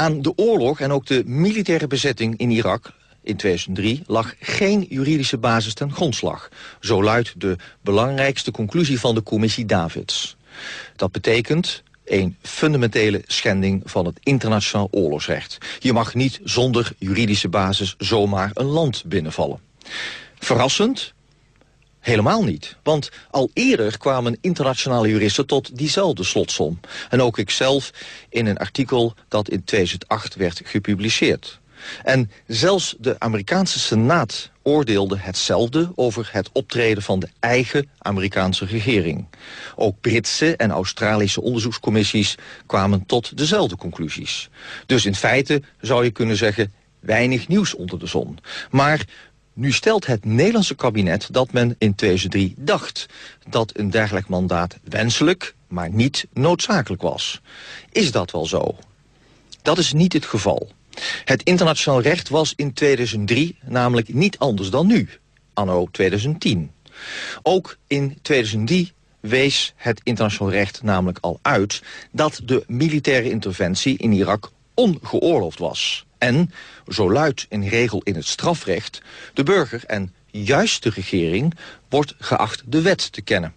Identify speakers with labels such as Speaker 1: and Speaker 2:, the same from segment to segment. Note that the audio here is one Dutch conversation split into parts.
Speaker 1: Aan de oorlog en ook de militaire bezetting in Irak in 2003 lag geen juridische basis ten grondslag. Zo luidt de belangrijkste conclusie van de commissie Davids. Dat betekent een fundamentele schending van het internationaal oorlogsrecht. Je mag niet zonder juridische basis zomaar een land binnenvallen. Verrassend? Helemaal niet. Want al eerder kwamen internationale juristen tot diezelfde slotsom. En ook ikzelf in een artikel dat in 2008 werd gepubliceerd. En zelfs de Amerikaanse Senaat oordeelde hetzelfde over het optreden van de eigen Amerikaanse regering. Ook Britse en Australische onderzoekscommissies kwamen tot dezelfde conclusies. Dus in feite zou je kunnen zeggen weinig nieuws onder de zon. Maar nu stelt het Nederlandse kabinet dat men in 2003 dacht dat een dergelijk mandaat wenselijk, maar niet noodzakelijk was. Is dat wel zo? Dat is niet het geval. Het internationaal recht was in 2003 namelijk niet anders dan nu, anno 2010. Ook in 2003 wees het internationaal recht namelijk al uit... dat de militaire interventie in Irak ongeoorloofd was. En, zo luidt een regel in het strafrecht... de burger en juist de regering wordt geacht de wet te kennen.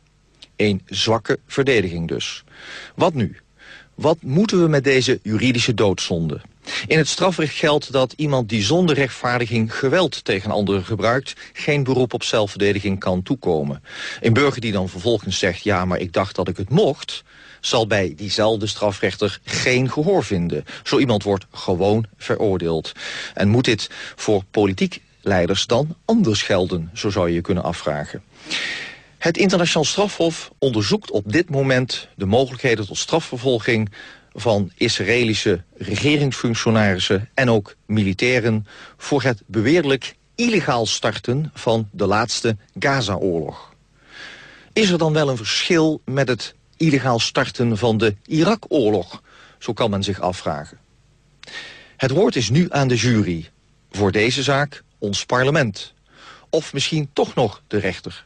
Speaker 1: Een zwakke verdediging dus. Wat nu? Wat moeten we met deze juridische doodzonde? In het strafrecht geldt dat iemand die zonder rechtvaardiging geweld tegen anderen gebruikt, geen beroep op zelfverdediging kan toekomen. Een burger die dan vervolgens zegt, ja, maar ik dacht dat ik het mocht, zal bij diezelfde strafrechter geen gehoor vinden. Zo iemand wordt gewoon veroordeeld. En moet dit voor politiek leiders dan anders gelden, zo zou je je kunnen afvragen. Het internationaal strafhof onderzoekt op dit moment de mogelijkheden tot strafvervolging van Israëlische regeringsfunctionarissen en ook militairen voor het beweerlijk illegaal starten van de laatste Gaza-oorlog. Is er dan wel een verschil met het illegaal starten van de Irak-oorlog? Zo kan men zich afvragen. Het woord is nu aan de jury. Voor deze zaak ons parlement. Of misschien toch nog de rechter.